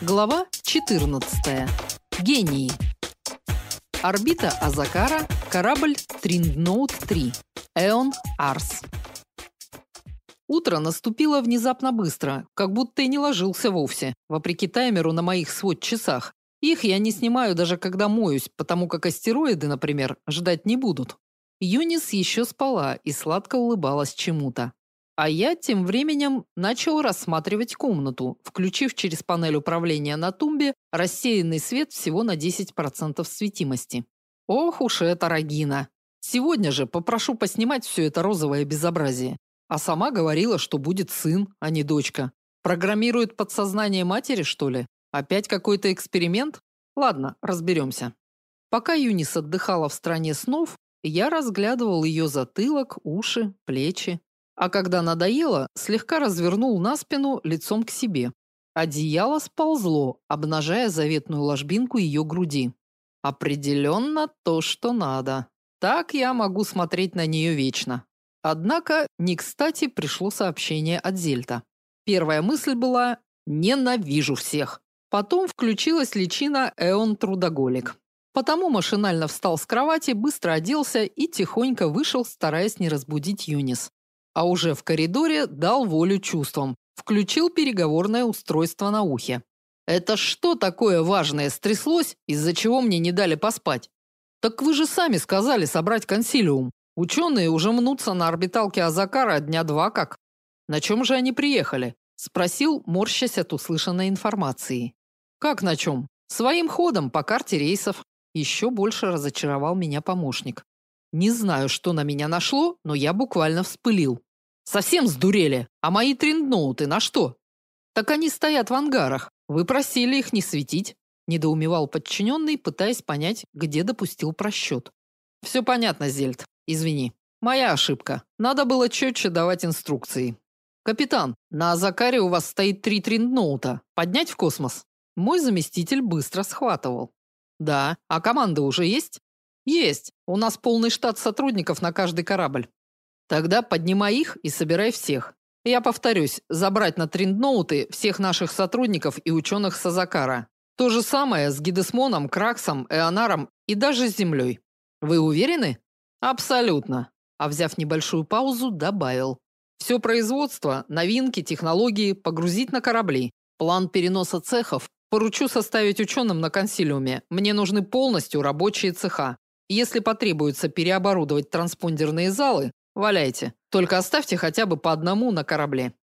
Глава 14. Гении. Орбита Азакара, корабль Триндноут 3. Эон Арс. Утро наступило внезапно быстро, как будто и не ложился вовсе, вопреки таймеру на моих свод-часах. Их я не снимаю даже когда моюсь, потому как астероиды, например, ждать не будут. Юнис еще спала и сладко улыбалась чему-то. А я тем временем начал рассматривать комнату, включив через панель управления на тумбе рассеянный свет всего на 10% светимости. Ох уж эта Рагина. Сегодня же попрошу поснимать все это розовое безобразие. А сама говорила, что будет сын, а не дочка. Программирует подсознание матери, что ли? Опять какой-то эксперимент? Ладно, разберемся. Пока Юнис отдыхала в стране снов, я разглядывал ее затылок, уши, плечи, а когда надоело, слегка развернул на спину лицом к себе. Одеяло сползло, обнажая заветную ложбинку ее груди. Определенно то, что надо. Так я могу смотреть на нее вечно. Однако, не кстати пришло сообщение от Зельта. Первая мысль была: ненавижу всех. Потом включилась личина Эон Трудоголик. Потому машинально встал с кровати, быстро оделся и тихонько вышел, стараясь не разбудить Юнис а уже в коридоре дал волю чувствам, включил переговорное устройство на ухе. Это что такое важное стряслось, из-за чего мне не дали поспать? Так вы же сами сказали собрать консилиум. Ученые уже мнутся на орбиталке Азакара дня два как. На чем же они приехали? спросил, морщась от услышанной информации. Как на чем? Своим ходом по карте рейсов. Еще больше разочаровал меня помощник. Не знаю, что на меня нашло, но я буквально вспылил. Совсем сдурели? А мои триндноуты на что? Так они стоят в ангарах. Вы просили их не светить, недоумевал подчиненный, пытаясь понять, где допустил просчет. «Все понятно, Зельд. Извини. Моя ошибка. Надо было четче давать инструкции. Капитан, на Азакаре у вас стоит три триндноута. Поднять в космос? Мой заместитель быстро схватывал. Да, а команда уже есть? Есть. У нас полный штат сотрудников на каждый корабль. Тогда поднимай их и собирай всех. Я повторюсь, забрать на триндноуты всех наших сотрудников и ученых Сазакара. То же самое с Гидесмоном, Краксом, Эонаром и даже с Землей. Вы уверены? Абсолютно. А взяв небольшую паузу, добавил: все производство, новинки, технологии погрузить на корабли. План переноса цехов поручу составить ученым на консилиуме. Мне нужны полностью рабочие цеха. Если потребуется переоборудовать транспондерные залы, Валяйте. Только оставьте хотя бы по одному на корабле.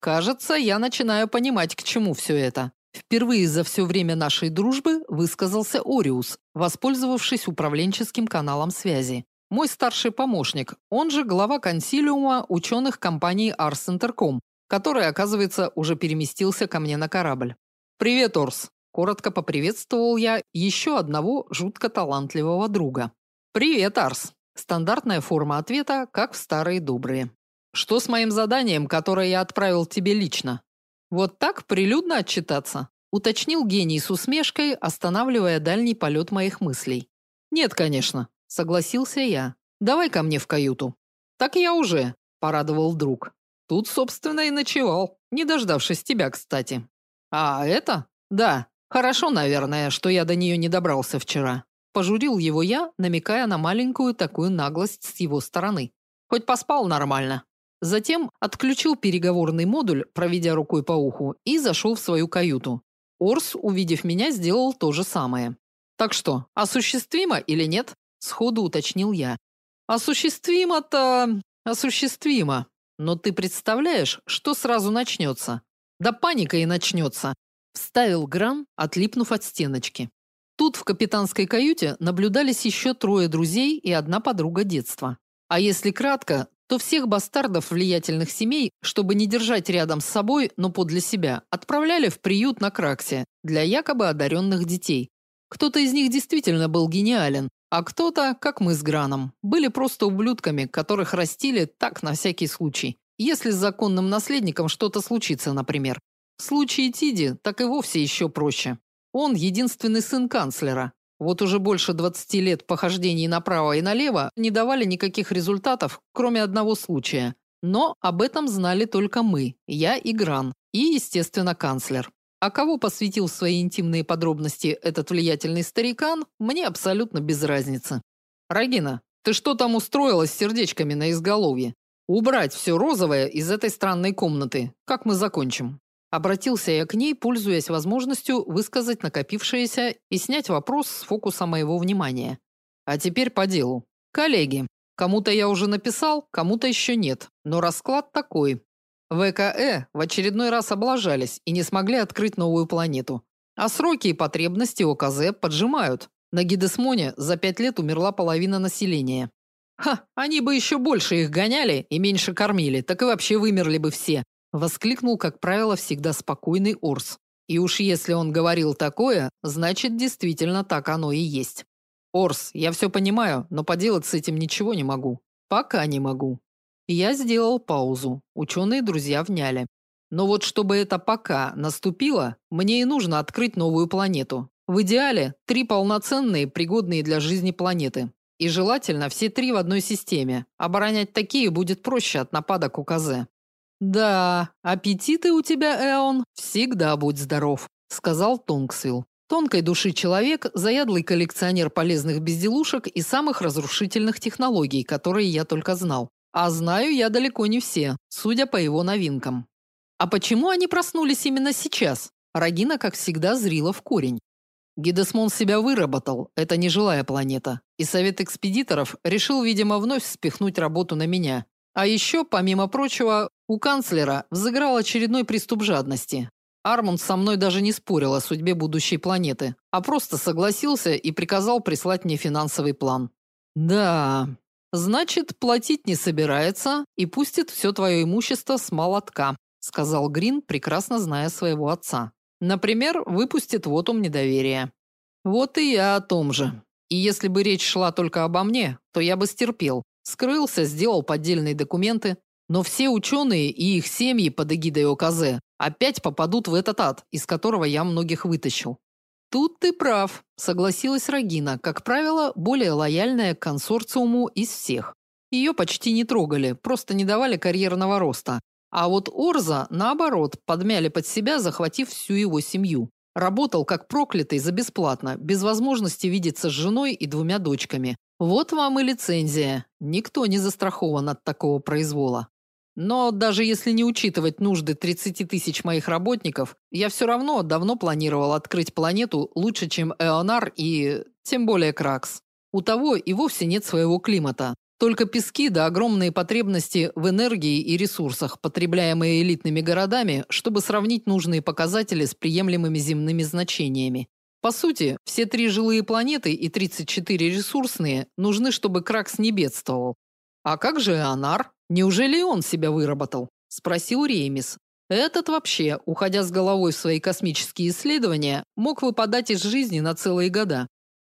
Кажется, я начинаю понимать, к чему все это. Впервые за все время нашей дружбы высказался Ориус, воспользовавшись управленческим каналом связи. Мой старший помощник, он же глава консилиума ученых компании Ars Intercom, который, оказывается, уже переместился ко мне на корабль. Привет, Орс. Коротко поприветствовал я еще одного жутко талантливого друга. Привет, Арс. Стандартная форма ответа, как в старые добрые. Что с моим заданием, которое я отправил тебе лично? Вот так прилюдно отчитаться, уточнил гений с усмешкой, останавливая дальний полет моих мыслей. Нет, конечно, согласился я. Давай ко мне в каюту. Так я уже, порадовал друг. Тут, собственно, и ночевал, не дождавшись тебя, кстати. А это? Да. Хорошо, наверное, что я до нее не добрался вчера. Пожурил его я, намекая на маленькую такую наглость с его стороны. Хоть поспал нормально. Затем отключил переговорный модуль, проведя рукой по уху, и зашел в свою каюту. Орс, увидев меня, сделал то же самое. Так что, осуществимо или нет? сходу уточнил я. Осуществимо-то осуществимо. Но ты представляешь, что сразу начнется? Да паника и начнется. Вставил Гран, отлипнув от стеночки. Тут в капитанской каюте наблюдались еще трое друзей и одна подруга детства. А если кратко, то всех бастардов влиятельных семей, чтобы не держать рядом с собой, но подле себя, отправляли в приют на Краксе для якобы одаренных детей. Кто-то из них действительно был гениален, а кто-то, как мы с Граном, были просто ублюдками, которых растили так на всякий случай. Если с законным наследником что-то случится, например. В случае Тиди так и вовсе еще проще. Он единственный сын канцлера. Вот уже больше 20 лет похождений направо и налево не давали никаких результатов, кроме одного случая. Но об этом знали только мы, я и Гран, и, естественно, канцлер. А кого посвятил свои интимные подробности этот влиятельный старикан, мне абсолютно без разницы. Рагина, ты что там устроила с сердечками на изголовье? Убрать все розовое из этой странной комнаты. Как мы закончим? Обратился я к ней, пользуясь возможностью высказать накопившееся и снять вопрос с фокуса моего внимания. А теперь по делу. Коллеги, кому-то я уже написал, кому-то еще нет, но расклад такой. ВКЭ в очередной раз облажались и не смогли открыть новую планету. А сроки и потребности ОКЗ поджимают. На Гидесмоне за пять лет умерла половина населения. Ха, они бы еще больше их гоняли и меньше кормили, так и вообще вымерли бы все, воскликнул, как правило, всегда спокойный Орс. И уж если он говорил такое, значит, действительно так оно и есть. Орс, я все понимаю, но поделать с этим ничего не могу. Пока не могу. Я сделал паузу. Ученые друзья вняли. Но вот чтобы это пока наступило, мне и нужно открыть новую планету. В идеале три полноценные, пригодные для жизни планеты. И желательно все три в одной системе. Оборонять такие будет проще от нападок УКЗ. Да, аппетиты у тебя, Эон, всегда будь здоров, сказал Тонгсвилл. Тонкой души человек, заядлый коллекционер полезных безделушек и самых разрушительных технологий, которые я только знал. А знаю я далеко не все, судя по его новинкам. А почему они проснулись именно сейчас? Рагина, как всегда, зрила в корень. Гидесмон себя выработал, это нежилая планета. И совет экспедиторов решил, видимо, вновь спихнуть работу на меня. А еще, помимо прочего, у канцлера взыграл очередной приступ жадности. Армунд со мной даже не спорил о судьбе будущей планеты, а просто согласился и приказал прислать мне финансовый план. Да, Значит, платить не собирается и пустит все твое имущество с молотка, сказал Грин, прекрасно зная своего отца. Например, выпустит вотум недоверия. Вот и я о том же. И если бы речь шла только обо мне, то я бы стерпел. Скрылся, сделал поддельные документы, но все ученые и их семьи под эгидой ОКЗ опять попадут в этот ад, из которого я многих вытащил. Тут ты прав, согласилась Рагина, как правило, более лояльная к консорциуму из всех. Ее почти не трогали, просто не давали карьерного роста. А вот Орза, наоборот, подмяли под себя, захватив всю его семью. Работал как проклятый за бесплатно, без возможности видеться с женой и двумя дочками. Вот вам и лицензия. Никто не застрахован от такого произвола. Но даже если не учитывать нужды 30 тысяч моих работников, я все равно давно планировал открыть планету лучше, чем Эонар и тем более Кракс. У того и вовсе нет своего климата. Только пески да огромные потребности в энергии и ресурсах, потребляемые элитными городами, чтобы сравнить нужные показатели с приемлемыми земными значениями. По сути, все три жилые планеты и 34 ресурсные нужны, чтобы Кракс не бедствовал. А как же Эонар? Неужели он себя выработал? спросил Реймис. Этот вообще, уходя с головой в свои космические исследования, мог выпадать из жизни на целые года.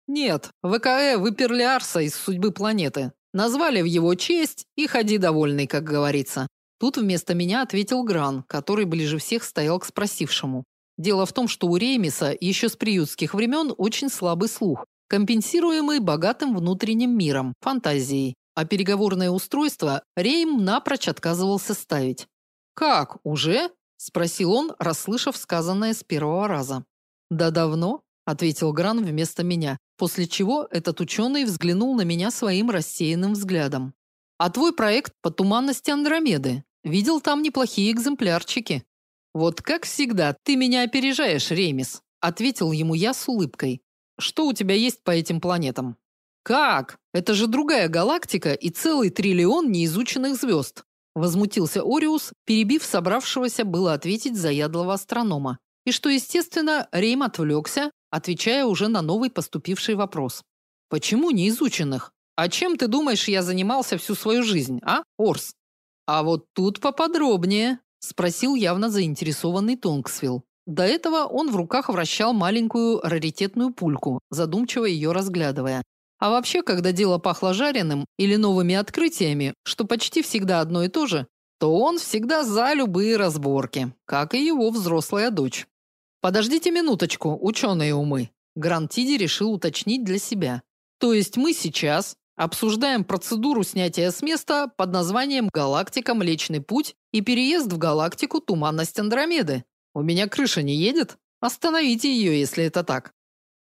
Нет, ВКЭ выперли Арса из судьбы планеты. Назвали в его честь и ходи довольный, как говорится. Тут вместо меня ответил Гран, который ближе всех стоял к спросившему. Дело в том, что у Реймиса еще с приютских времен очень слабый слух, компенсируемый богатым внутренним миром, фантазией а переговорное устройство Рейм напрочь отказывался ставить. «Как, уже?» – спросил он, расслышав сказанное с первого раза. «Да давно», – ответил Гран вместо меня, после чего этот ученый взглянул на меня своим рассеянным взглядом. «А твой проект по туманности Андромеды? Видел там неплохие экземплярчики». «Вот как всегда, ты меня опережаешь, Реймис», – ответил ему я с улыбкой. «Что у тебя есть по этим планетам?» Как? Это же другая галактика и целый триллион неизученных звезд!» Возмутился Ориус, перебив собравшегося было ответить заядлого астронома. И что, естественно, Рейм отвлекся, отвечая уже на новый поступивший вопрос. «Почему неизученных? А чем ты думаешь, я занимался всю свою жизнь, а, Орс?» «А вот тут поподробнее», – спросил явно заинтересованный Тонгсвилл. До этого он в руках вращал маленькую раритетную пульку, задумчиво ее разглядывая. А вообще, когда дело пахло жареным или новыми открытиями, что почти всегда одно и то же, то он всегда за любые разборки, как и его взрослая дочь. Подождите минуточку, ученые умы. Грант решил уточнить для себя. То есть мы сейчас обсуждаем процедуру снятия с места под названием Галактика Млечный путь и переезд в галактику Туманность Андромеды. У меня крыша не едет? Остановите ее, если это так.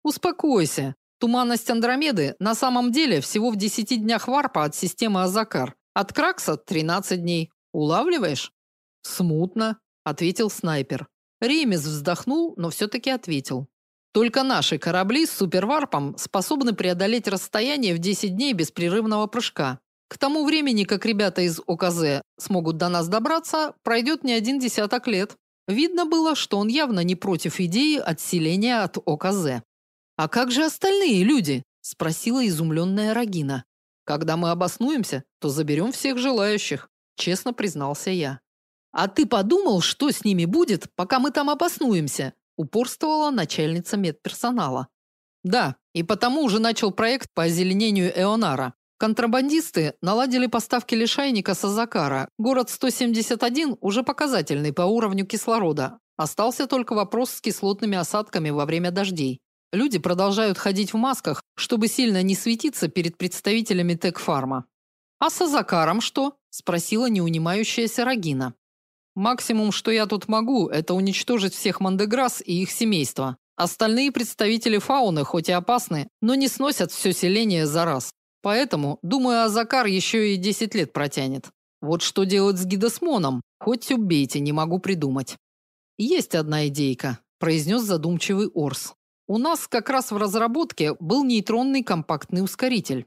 Успокойся. Туманность Андромеды на самом деле всего в 10 днях варпа от системы Азакар. От Кракса 13 дней. Улавливаешь? Смутно, ответил снайпер. Ремес вздохнул, но все таки ответил. Только наши корабли с суперварпом способны преодолеть расстояние в 10 дней беспрерывного прыжка. К тому времени, как ребята из ОКЗ смогут до нас добраться, пройдет не один десяток лет. Видно было, что он явно не против идеи отселения от ОКЗ. А как же остальные люди? спросила изумленная Рагина. Когда мы обоснуемся, то заберем всех желающих, честно признался я. А ты подумал, что с ними будет, пока мы там обоснуемся? упорствовала начальница медперсонала. Да, и потому уже начал проект по озеленению Эонара. Контрабандисты наладили поставки лишайника с Азакара. Город 171 уже показательный по уровню кислорода. Остался только вопрос с кислотными осадками во время дождей. Люди продолжают ходить в масках, чтобы сильно не светиться перед представителями Текфарма. А с Азакаром что? спросила неунимающаяся Рагина. Максимум, что я тут могу, это уничтожить всех мандеграс и их семейства. Остальные представители фауны хоть и опасны, но не сносят все селение за раз. Поэтому, думаю, Азакар еще и 10 лет протянет. Вот что делать с гидосмоном, хоть убейте, не могу придумать. Есть одна идейка, произнес задумчивый Орс. У нас как раз в разработке был нейтронный компактный ускоритель.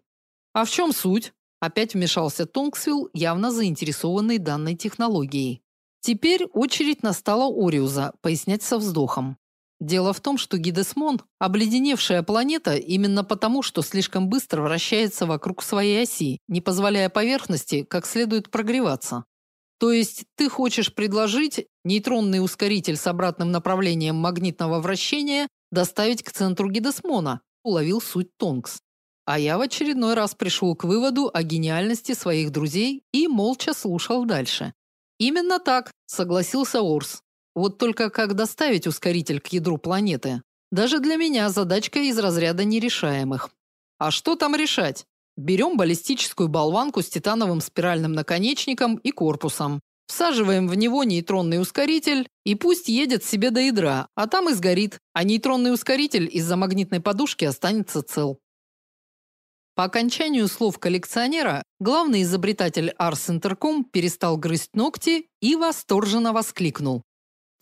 А в чем суть? Опять вмешался Тонксвилл, явно заинтересованный данной технологией. Теперь очередь настала Ориуза пояснять со вздохом. Дело в том, что Гидесмон обледеневшая планета именно потому, что слишком быстро вращается вокруг своей оси, не позволяя поверхности как следует прогреваться. То есть ты хочешь предложить нейтронный ускоритель с обратным направлением магнитного вращения доставить к центру гидосмона, уловил суть Тонкс. А я в очередной раз пришел к выводу о гениальности своих друзей и молча слушал дальше. Именно так, согласился Орс. Вот только как доставить ускоритель к ядру планеты? Даже для меня задачка из разряда нерешаемых. А что там решать? Берем баллистическую болванку с титановым спиральным наконечником и корпусом. Всаживаем в него нейтронный ускоритель, и пусть едет себе до ядра, а там и сгорит, а нейтронный ускоритель из-за магнитной подушки останется цел. По окончанию слов коллекционера, главный изобретатель Ars Intercom перестал грызть ногти и восторженно воскликнул: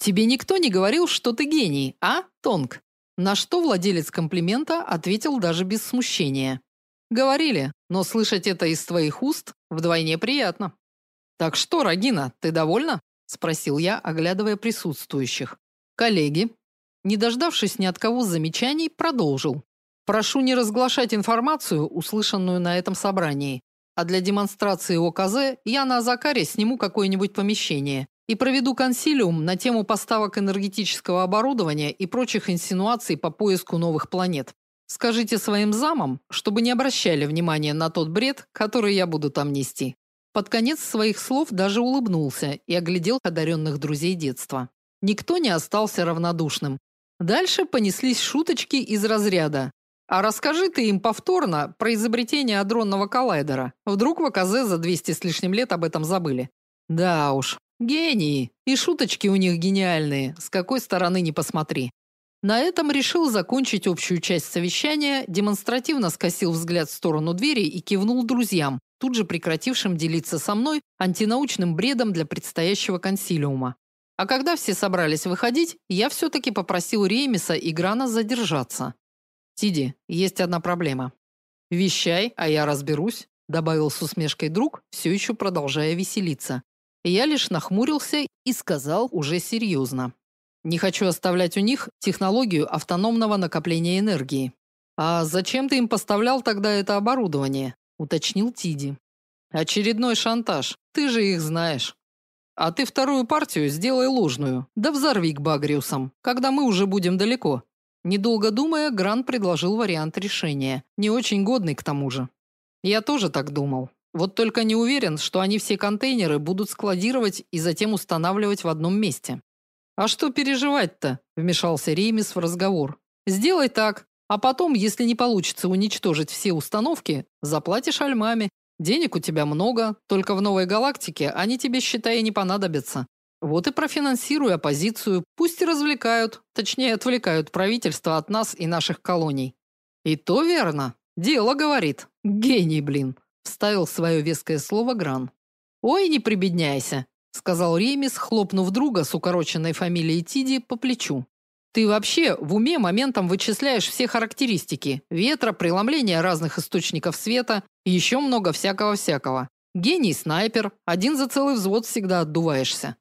"Тебе никто не говорил, что ты гений, а, Тонг?" На что владелец комплимента ответил даже без смущения: "Говорили, но слышать это из твоих уст вдвойне приятно". Так что, Рагина, ты довольна? спросил я, оглядывая присутствующих. Коллеги, не дождавшись ни от кого замечаний, продолжил. Прошу не разглашать информацию, услышанную на этом собрании. А для демонстрации ОКЗ я на Закаре сниму какое-нибудь помещение и проведу консилиум на тему поставок энергетического оборудования и прочих инсинуаций по поиску новых планет. Скажите своим замам, чтобы не обращали внимания на тот бред, который я буду там нести. Под конец своих слов даже улыбнулся и оглядел одаренных друзей детства. Никто не остался равнодушным. Дальше понеслись шуточки из разряда: "А расскажи ты им повторно про изобретение адронного коллайдера. Вдруг в АКЗ за 200 с лишним лет об этом забыли". Да уж, гении. И шуточки у них гениальные, с какой стороны ни посмотри. На этом решил закончить общую часть совещания, демонстративно скосил взгляд в сторону двери и кивнул друзьям, тут же прекратившим делиться со мной антинаучным бредом для предстоящего консилиума. А когда все собрались выходить, я все таки попросил Ремиса и Грана задержаться. Тиди, есть одна проблема. Вещай, а я разберусь, добавил с усмешкой друг, все еще продолжая веселиться. Я лишь нахмурился и сказал уже серьезно. Не хочу оставлять у них технологию автономного накопления энергии. А зачем ты им поставлял тогда это оборудование? уточнил Тиди. Очередной шантаж. Ты же их знаешь. А ты вторую партию сделай ложную. Да взорви к Багриусам, когда мы уже будем далеко. Недолго думая, Гран предложил вариант решения, не очень годный к тому же. Я тоже так думал. Вот только не уверен, что они все контейнеры будут складировать и затем устанавливать в одном месте. А что переживать-то? вмешался Ремис в разговор. Сделай так, а потом, если не получится уничтожить все установки, заплатишь альмами. Денег у тебя много, только в новой галактике они тебе, считай, не понадобятся. Вот и профинансируй оппозицию, пусть и развлекают, точнее, отвлекают правительство от нас и наших колоний. И то верно. Дело говорит. Гений, блин, вставил свое веское слово Гран. Ой, не прибедняйся, сказал Ремис, хлопнув друга с укороченной фамилией Тиди по плечу. Ты вообще в уме моментом вычисляешь все характеристики: ветра, преломления разных источников света и еще много всякого-всякого. Гений снайпер, один за целый взвод всегда отдуваешься.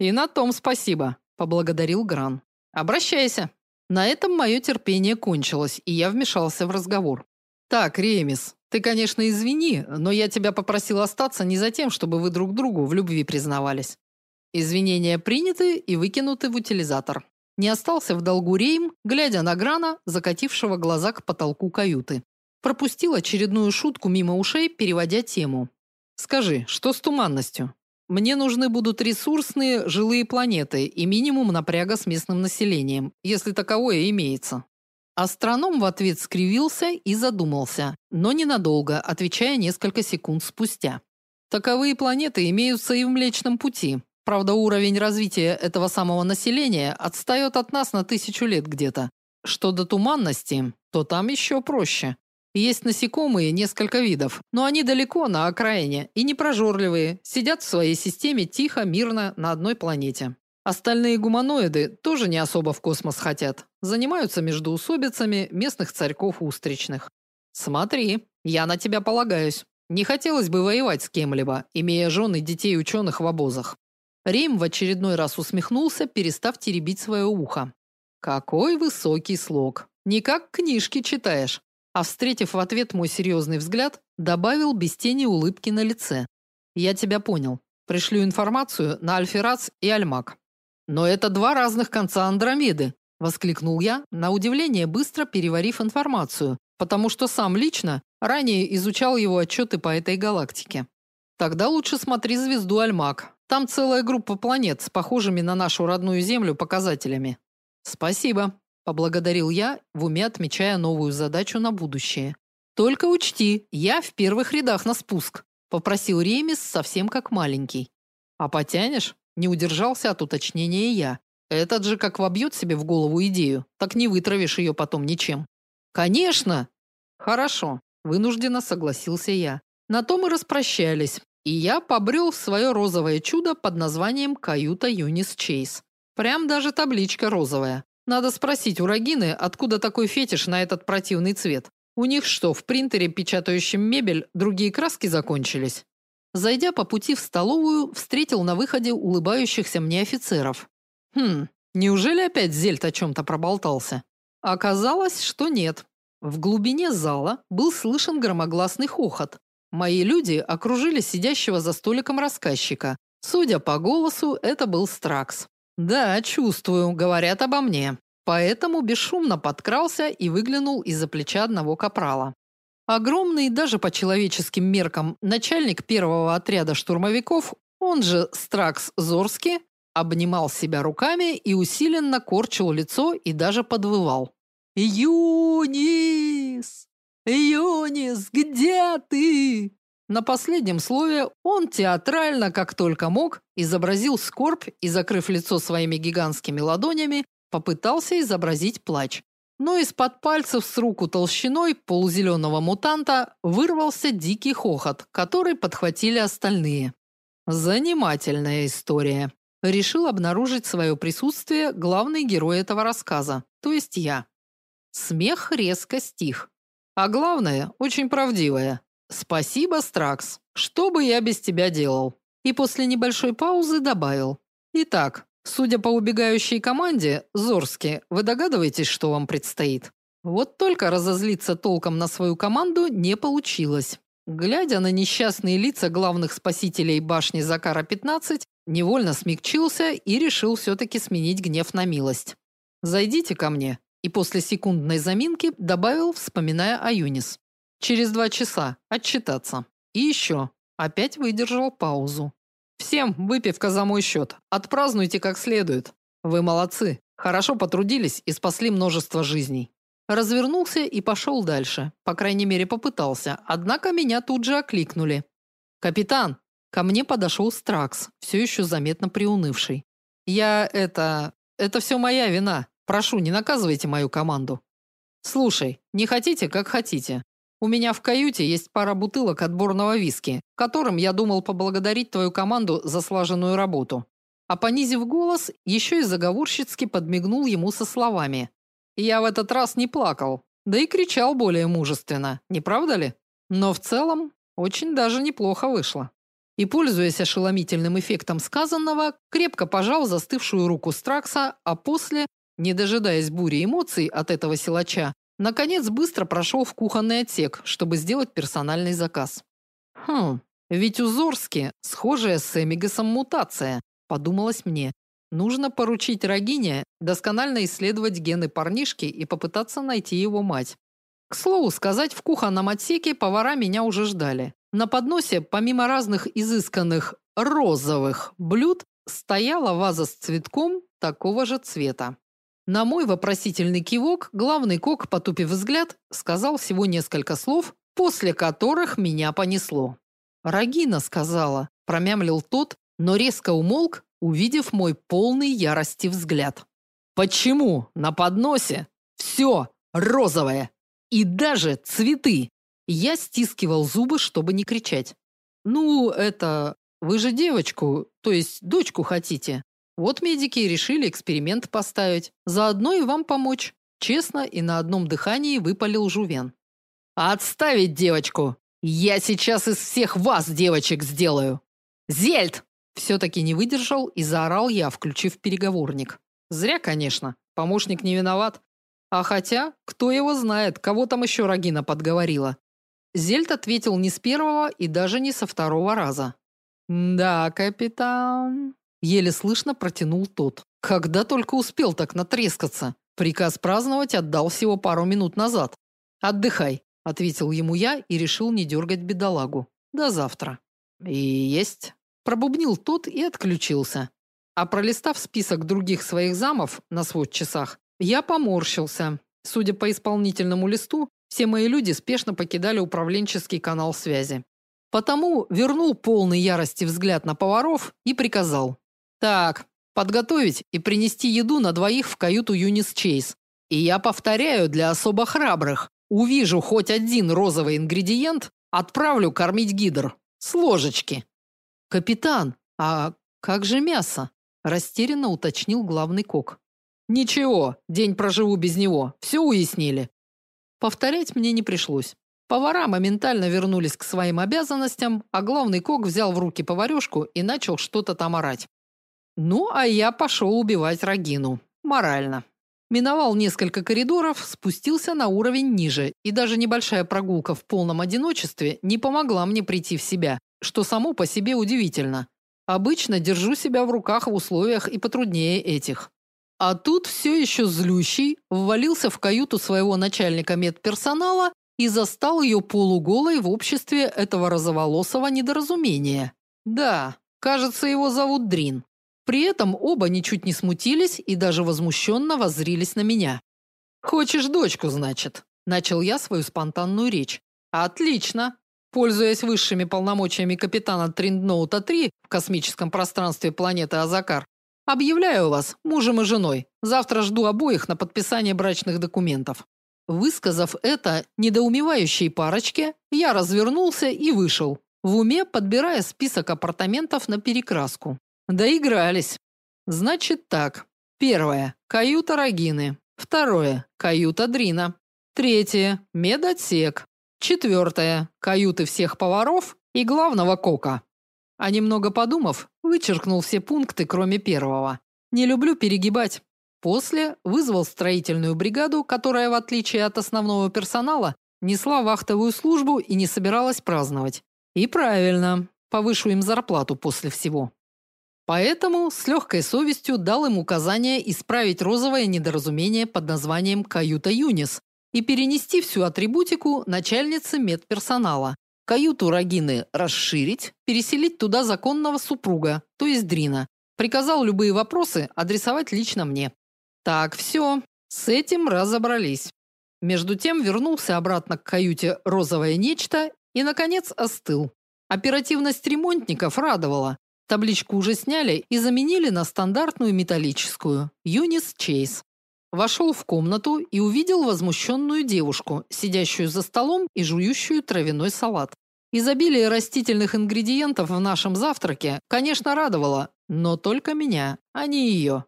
И на том спасибо, поблагодарил Гран. Обращайся. На этом мое терпение кончилось, и я вмешался в разговор. Так, Ремис, ты, конечно, извини, но я тебя попросил остаться не за тем, чтобы вы друг другу в любви признавались. Извинения приняты и выкинуты в утилизатор. Не остался в долгу Рейм, глядя на Грана, закатившего глаза к потолку каюты. Пропустил очередную шутку мимо ушей, переводя тему. Скажи, что с туманностью? Мне нужны будут ресурсные жилые планеты и минимум напряга с местным населением, если таковое имеется. Астроном в ответ скривился и задумался, но ненадолго, отвечая несколько секунд спустя. Таковые планеты имеются и в Млечном пути. Правда, уровень развития этого самого населения отстает от нас на тысячу лет где-то. Что до туманности, то там еще проще. Есть насекомые, несколько видов, но они далеко на окраине и непрожорливые, сидят в своей системе тихо, мирно на одной планете. Остальные гуманоиды тоже не особо в космос хотят. Занимаются междоусобицами местных царьков устричных. Смотри, я на тебя полагаюсь. Не хотелось бы воевать с кем-либо, имея жен и детей ученых в обозах. Рейм в очередной раз усмехнулся, перестав теребить свое ухо. Какой высокий слог. Не как книжки читаешь, а встретив в ответ мой серьезный взгляд, добавил без тени улыбки на лице. Я тебя понял. Пришлю информацию на Альферац и Альмак. Но это два разных конца Андромеды, воскликнул я, на удивление быстро переварив информацию, потому что сам лично ранее изучал его отчеты по этой галактике. Тогда лучше смотри звезду Альмак. Там целая группа планет с похожими на нашу родную Землю показателями. Спасибо, поблагодарил я, в уме отмечая новую задачу на будущее. Только учти, я в первых рядах на спуск, попросил Ремис совсем как маленький. А потянешь? Не удержался от уточнения я. Этот же как вобьет себе в голову идею, так не вытравишь ее потом ничем. Конечно. Хорошо, вынужденно согласился я. На том и распрощались, и я побрел в свое розовое чудо под названием каюта Юнис Чейз. Прям даже табличка розовая. Надо спросить у Рагины, откуда такой фетиш на этот противный цвет. У них что, в принтере, печатающем мебель, другие краски закончились? Зайдя по пути в столовую, встретил на выходе улыбающихся мне офицеров. Хм, неужели опять Зельт о чем то проболтался? Оказалось, что нет. В глубине зала был слышен громогласный хохот. Мои люди окружили сидящего за столиком рассказчика. Судя по голосу, это был Стракс. Да, чувствую, говорят обо мне. Поэтому бесшумно подкрался и выглянул из-за плеча одного капрала. Огромный даже по человеческим меркам начальник первого отряда штурмовиков, он же Стракс Зорский, обнимал себя руками и усиленно корчил лицо и даже подвывал. Юнис! Юнис, где ты? На последнем слове он театрально, как только мог, изобразил скорбь и, закрыв лицо своими гигантскими ладонями, попытался изобразить плач. Но из-под пальцев с руку толщиной полузеленого мутанта вырвался дикий хохот, который подхватили остальные. Занимательная история. Решил обнаружить свое присутствие главный герой этого рассказа, то есть я. Смех резко стих. А главное, очень правдивое. Спасибо, Стракс. Что бы я без тебя делал? И после небольшой паузы добавил: Итак, судя по убегающей команде, Зорски, вы догадываетесь, что вам предстоит? Вот только разозлиться толком на свою команду не получилось. Глядя на несчастные лица главных спасителей башни Закара-15, невольно смягчился и решил все таки сменить гнев на милость. Зайдите ко мне, и после секундной заминки добавил, вспоминая о Юнис. Через два часа отчитаться. И еще. Опять выдержал паузу. Всем выпивка за мой счет. Отпразднуйте как следует. Вы молодцы. Хорошо потрудились и спасли множество жизней. Развернулся и пошел дальше. По крайней мере, попытался. Однако меня тут же окликнули. Капитан, Ко мне подошел Стракс, все еще заметно приунывший. Я это это все моя вина. Прошу, не наказывайте мою команду. Слушай, не хотите, как хотите. У меня в каюте есть пара бутылок отборного виски, которым я думал поблагодарить твою команду за слаженную работу. А понизив голос, еще и заговорщицки подмигнул ему со словами: "Я в этот раз не плакал, да и кричал более мужественно, не правда ли? Но в целом очень даже неплохо вышло". И, пользуясь ошеломительным эффектом сказанного, крепко пожал застывшую руку Стракса, а после, не дожидаясь бури эмоций от этого силача, наконец быстро прошел в кухонный отсек, чтобы сделать персональный заказ. Хм, ведь у схожая с Эмигасом мутация, подумалось мне. Нужно поручить Рогине досконально исследовать гены парнишки и попытаться найти его мать. К слову сказать, в кухонном отсеке повара меня уже ждали. На подносе, помимо разных изысканных розовых блюд, стояла ваза с цветком такого же цвета. На мой вопросительный кивок главный кок, потупив взгляд, сказал всего несколько слов, после которых меня понесло. Рагина сказала, промямлил тот, но резко умолк, увидев мой полный ярости взгляд. Почему на подносе все розовое и даже цветы? Я стискивал зубы, чтобы не кричать. Ну, это вы же девочку, то есть дочку хотите. Вот медики решили эксперимент поставить, заодно и вам помочь. Честно и на одном дыхании выпалил Жувен. Отставить девочку. Я сейчас из всех вас девочек сделаю. Зельд все таки не выдержал и заорал я, включив переговорник. Зря, конечно. Помощник не виноват. А хотя, кто его знает, кого там еще Рагина подговорила. Зельд ответил не с первого и даже не со второго раза. "Да, капитан", еле слышно протянул тот. Когда только успел так натрескаться. Приказ праздновать отдал всего пару минут назад. Отдыхай, ответил ему я и решил не дергать бедолагу. До завтра. И есть, пробубнил тот и отключился. А пролистав список других своих замов на свой часах, я поморщился. Судя по исполнительному листу, все мои люди спешно покидали управленческий канал связи. Потому вернул полный ярости взгляд на поваров и приказал: "Так, подготовить и принести еду на двоих в каюту Юнис Чейз. И я повторяю для особо храбрых: увижу хоть один розовый ингредиент, отправлю кормить гидр с ложечки". Капитан, а как же мясо? растерянно уточнил главный кок. Ничего, день проживу без него. Все уяснили. Повторять мне не пришлось. Повара моментально вернулись к своим обязанностям, а главный кок взял в руки поварёшку и начал что-то там орать. Ну, а я пошел убивать Рагину. Морально. Миновал несколько коридоров, спустился на уровень ниже, и даже небольшая прогулка в полном одиночестве не помогла мне прийти в себя, что само по себе удивительно. Обычно держу себя в руках в условиях и потруднее этих. А тут все еще злющий ввалился в каюту своего начальника медперсонала и застал ее полуголой в обществе этого розоволосого недоразумения. Да, кажется, его зовут Дрин. При этом оба ничуть не смутились и даже возмущенно воззрились на меня. Хочешь дочку, значит, начал я свою спонтанную речь. Отлично. Пользуясь высшими полномочиями капитана Триндноута 3 в космическом пространстве планеты Азакар, Объявляю вас мужем и женой. Завтра жду обоих на подписание брачных документов. Высказав это недоумевающей парочке, я развернулся и вышел, в уме подбирая список апартаментов на перекраску. Доигрались. Значит так. Первое каюта Рагины. Второе каюта Дрина. Третье медотсек. Четвертое каюты всех поваров и главного кока. А немного подумав, вычеркнул все пункты, кроме первого. Не люблю перегибать. После вызвал строительную бригаду, которая, в отличие от основного персонала, несла вахтовую службу и не собиралась праздновать. И правильно, повышу им зарплату после всего. Поэтому с легкой совестью дал им указание исправить розовое недоразумение под названием каюта Юнис и перенести всю атрибутику начальнице медперсонала, Каюту Рагины расширить, переселить туда законного супруга, то есть Дрина. Приказал любые вопросы адресовать лично мне. Так, все, с этим разобрались. Между тем вернулся обратно к каюте розовое нечто и наконец остыл. Оперативность ремонтников радовала. Табличку уже сняли и заменили на стандартную металлическую Юнис Чейз. Вошел в комнату и увидел возмущенную девушку, сидящую за столом и жующую травяной салат. Изобилие растительных ингредиентов в нашем завтраке, конечно, радовало, но только меня, а не ее.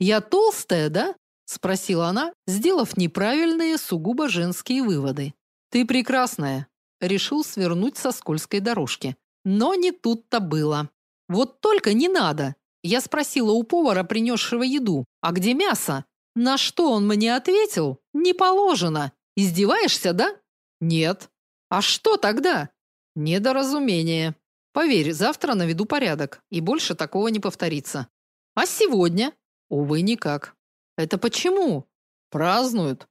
"Я толстая, да?" спросила она, сделав неправильные, сугубо женские выводы. "Ты прекрасная", решил свернуть со скользкой дорожки. Но не тут-то было. Вот только не надо. Я спросила у повара, принесшего еду: "А где мясо?" На что он мне ответил: "Не положено". Издеваешься, да? Нет. А что тогда? Недоразумение. Поверь, завтра наведу порядок, и больше такого не повторится. А сегодня? Увы, никак. Это почему? Празднуют.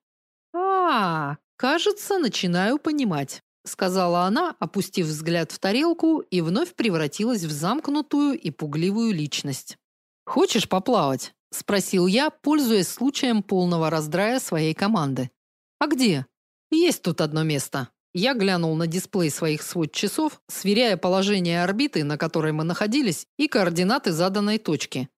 А, -а, кажется, начинаю понимать, сказала она, опустив взгляд в тарелку и вновь превратилась в замкнутую и пугливую личность. Хочешь поплавать? спросил я, пользуясь случаем полного раздрая своей команды. А где? Есть тут одно место. Я глянул на дисплей своих свод-часов, сверяя положение орбиты, на которой мы находились, и координаты заданной точки.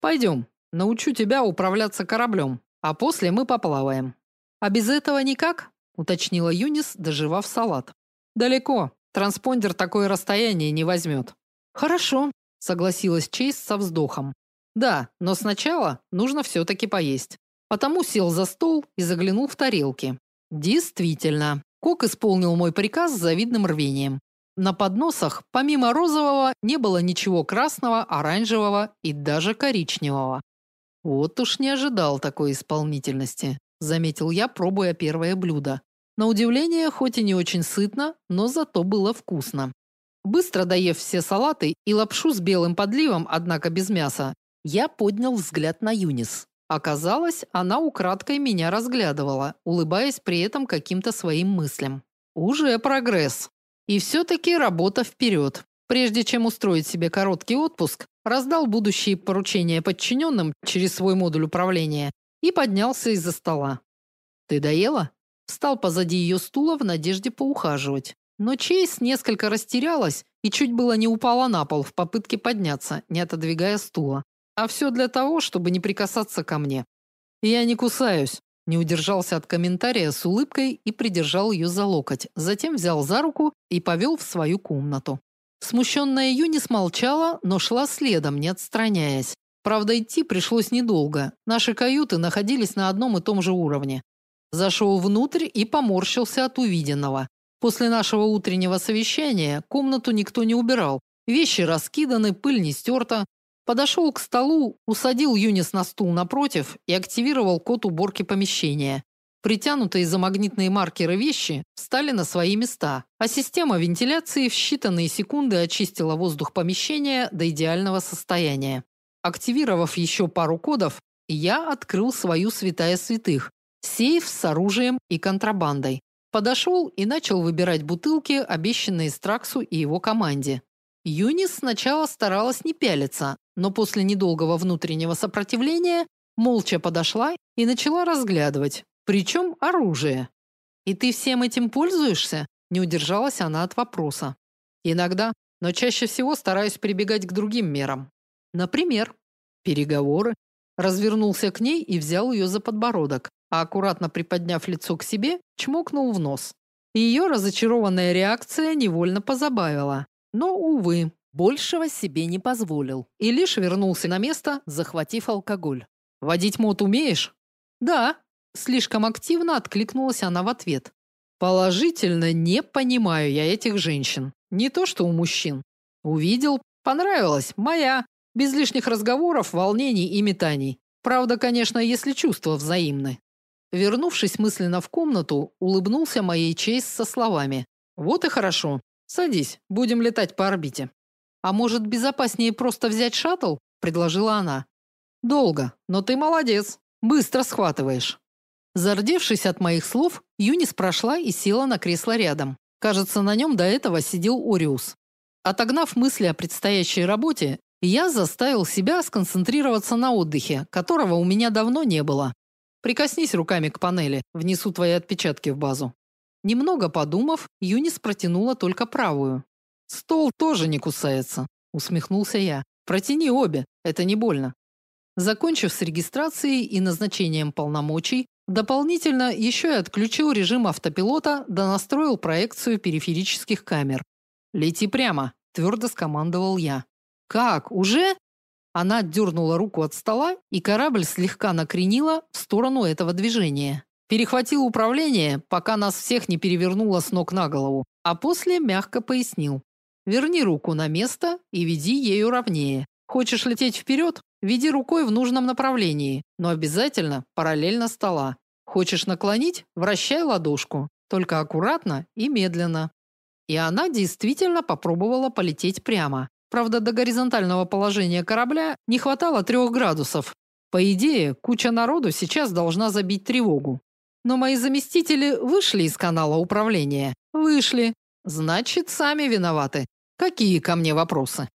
Пойдем, научу тебя управляться кораблем, а после мы поплаваем. А без этого никак? Уточнила Юнис, доживав салат. Далеко. Транспондер такое расстояние не возьмет». Хорошо, согласилась Чейз со вздохом. Да, но сначала нужно все таки поесть. Потому сел за стол и заглянул в тарелки. Действительно, Кок исполнил мой приказ с завидным рвением. На подносах, помимо розового, не было ничего красного, оранжевого и даже коричневого. Вот уж не ожидал такой исполнительности, заметил я, пробуя первое блюдо. На удивление, хоть и не очень сытно, но зато было вкусно. Быстро доев все салаты и лапшу с белым подливом, однако без мяса, я поднял взгляд на Юнис. Оказалось, она украдкой меня разглядывала, улыбаясь при этом каким-то своим мыслям. Уже прогресс. И все таки работа вперед. Прежде чем устроить себе короткий отпуск, раздал будущие поручения подчиненным через свой модуль управления и поднялся из-за стола. Ты доела? Встал позади ее стула в надежде поухаживать. Но Чейз несколько растерялась и чуть было не упала на пол в попытке подняться, не отодвигая стула. А все для того, чтобы не прикасаться ко мне. Я не кусаюсь, не удержался от комментария с улыбкой и придержал ее за локоть, затем взял за руку и повел в свою комнату. Смущенная Юни смолчала, но шла следом, не отстраняясь. Правда, идти пришлось недолго. Наши каюты находились на одном и том же уровне. Зашел внутрь и поморщился от увиденного. После нашего утреннего совещания комнату никто не убирал. Вещи раскиданы, пыль не стерта, Подошел к столу, усадил Юнис на стул напротив и активировал код уборки помещения. Притянутые за магнитные маркеры вещи встали на свои места, а система вентиляции в считанные секунды очистила воздух помещения до идеального состояния. Активировав еще пару кодов, я открыл свою святая святых сейф с оружием и контрабандой. Подошел и начал выбирать бутылки, обещанные Страксу и его команде. Юнис сначала старалась не пялиться, но после недолгого внутреннего сопротивления молча подошла и начала разглядывать, причем оружие. И ты всем этим пользуешься? Не удержалась она от вопроса. Иногда, но чаще всего стараюсь прибегать к другим мерам. Например, переговоры. Развернулся к ней и взял ее за подбородок, а аккуратно приподняв лицо к себе, чмокнул в нос. Ее разочарованная реакция невольно позабавила. Но, увы, большего себе не позволил и лишь вернулся на место, захватив алкоголь. «Водить мот умеешь?» «Да», – слишком активно откликнулась она в ответ. «Положительно не понимаю я этих женщин. Не то что у мужчин. Увидел, понравилось, моя. Без лишних разговоров, волнений и метаний. Правда, конечно, если чувства взаимны». Вернувшись мысленно в комнату, улыбнулся моей честь со словами: "Вот и хорошо. Садись, будем летать по орбите. А может, безопаснее просто взять шаттл? предложила она. Долго, но ты молодец. Быстро схватываешь. Зардевшись от моих слов, Юнис прошла и села на кресло рядом. Кажется, на нем до этого сидел Ориус. Отогнав мысли о предстоящей работе, я заставил себя сконцентрироваться на отдыхе, которого у меня давно не было. Прикоснись руками к панели, внесу твои отпечатки в базу. Немного подумав, Юнис протянула только правую. Стол тоже не кусается, усмехнулся я. Протяни обе, это не больно. Закончив с регистрацией и назначением полномочий, дополнительно еще и отключил режим автопилота, да настроил проекцию периферических камер. Лети прямо, твердо скомандовал я. Как? Уже? Она отдернула руку от стола, и корабль слегка накренила в сторону этого движения. Перехватил управление, пока нас всех не перевернуло с ног на голову, а после мягко пояснил: "Верни руку на место и веди ею ровнее. Хочешь лететь вперед? Веди рукой в нужном направлении, но обязательно параллельно стола. Хочешь наклонить? Вращай ладошку, только аккуратно и медленно". И она действительно попробовала полететь прямо. Правда, до горизонтального положения корабля не хватало трех градусов. По идее, куча народу сейчас должна забить тревогу. Но мои заместители вышли из канала управления. Вышли. Значит, сами виноваты. Какие ко мне вопросы?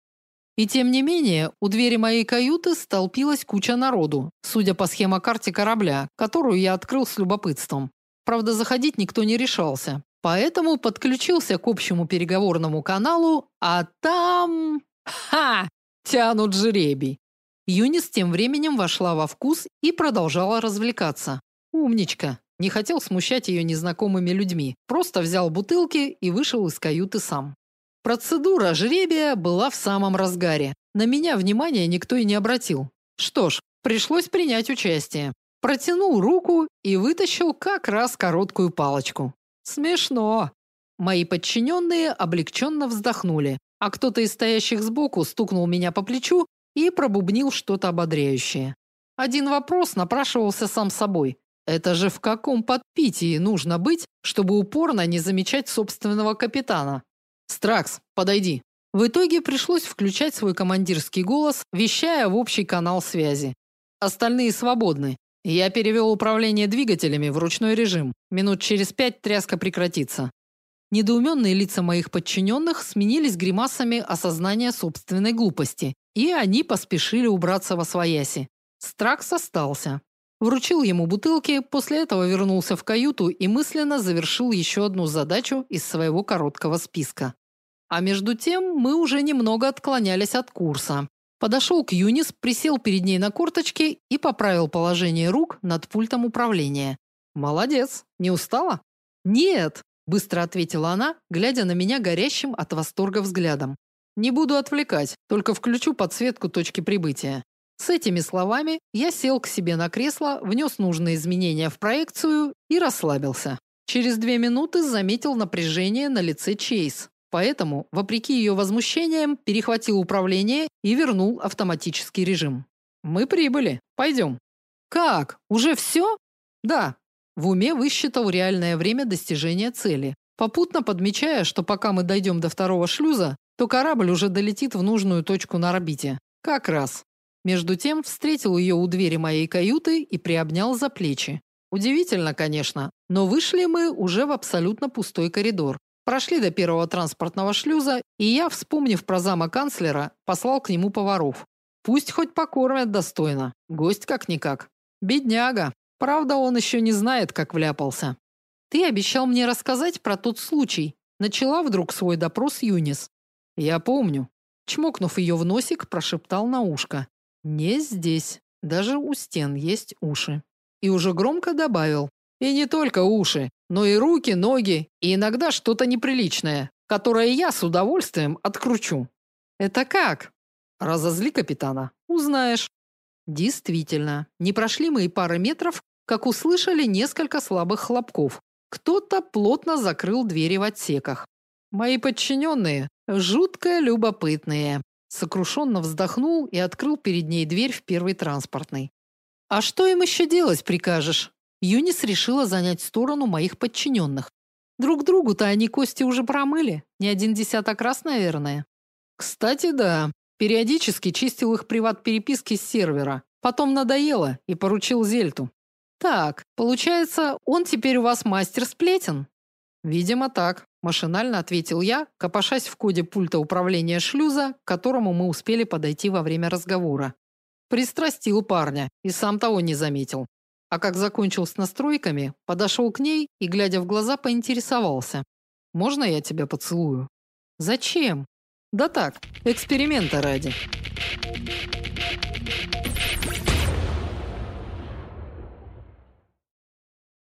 И тем не менее, у двери моей каюты столпилась куча народу, судя по схемокарте корабля, которую я открыл с любопытством. Правда, заходить никто не решался. Поэтому подключился к общему переговорному каналу, а там ха, тянут жеребий. Юнис тем временем вошла во вкус и продолжала развлекаться. Умничка. Не хотел смущать ее незнакомыми людьми. Просто взял бутылки и вышел из каюты сам. Процедура жребия была в самом разгаре. На меня внимания никто и не обратил. Что ж, пришлось принять участие. Протянул руку и вытащил как раз короткую палочку. Смешно. Мои подчиненные облегченно вздохнули, а кто-то из стоящих сбоку стукнул меня по плечу и пробубнил что-то ободряющее. Один вопрос напрашивался сам собой. Это же в каком подпитии нужно быть, чтобы упорно не замечать собственного капитана? Стракс, подойди. В итоге пришлось включать свой командирский голос, вещая в общий канал связи. Остальные свободны. Я перевел управление двигателями в ручной режим. Минут через пять тряска прекратится. Недоуменные лица моих подчиненных сменились гримасами осознания собственной глупости, и они поспешили убраться во свояси. Стракс остался. Вручил ему бутылки, после этого вернулся в каюту и мысленно завершил еще одну задачу из своего короткого списка. А между тем мы уже немного отклонялись от курса. Подошел к Юнис, присел перед ней на корточки и поправил положение рук над пультом управления. Молодец. Не устала? Нет, быстро ответила она, глядя на меня горящим от восторга взглядом. Не буду отвлекать, только включу подсветку точки прибытия. С этими словами я сел к себе на кресло, внес нужные изменения в проекцию и расслабился. Через две минуты заметил напряжение на лице Чейз. Поэтому, вопреки ее возмущениям, перехватил управление и вернул автоматический режим. Мы прибыли. Пойдем». Как? Уже все?» Да. В уме высчитал реальное время достижения цели, попутно подмечая, что пока мы дойдем до второго шлюза, то корабль уже долетит в нужную точку на орбите. Как раз. Между тем встретил ее у двери моей каюты и приобнял за плечи. Удивительно, конечно, но вышли мы уже в абсолютно пустой коридор. Прошли до первого транспортного шлюза, и я, вспомнив про зама канцлера, послал к нему поваров. Пусть хоть покормят достойно. Гость как никак. Бедняга. Правда, он еще не знает, как вляпался. Ты обещал мне рассказать про тот случай. Начала вдруг свой допрос Юнис. Я помню. Чмокнув ее в носик, прошептал на ушко: не здесь. Даже у стен есть уши. И уже громко добавил: "И не только уши, но и руки, ноги, и иногда что-то неприличное, которое я с удовольствием откручу". Это как? Разозли капитана, узнаешь. Действительно, не прошли мы и пары метров, как услышали несколько слабых хлопков. Кто-то плотно закрыл двери в отсеках. Мои подчиненные жутко любопытные. Сокрушенно вздохнул и открыл перед ней дверь в первый транспортный. А что им еще делать прикажешь? Юнис решила занять сторону моих подчиненных. Друг другу-то они кости уже промыли, не один десяток раз, наверное. Кстати, да, периодически чистил их приват-переписки с сервера. Потом надоело и поручил Зельту. Так, получается, он теперь у вас мастер сплетен? Видимо, так. Машинально ответил я, копошась в коде пульта управления шлюза, к которому мы успели подойти во время разговора. Пристрастил парня и сам того не заметил. А как закончил с настройками, подошел к ней и, глядя в глаза, поинтересовался: "Можно я тебя поцелую?" Зачем? Да так, эксперимента ради.